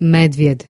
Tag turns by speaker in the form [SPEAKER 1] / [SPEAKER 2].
[SPEAKER 1] medvjed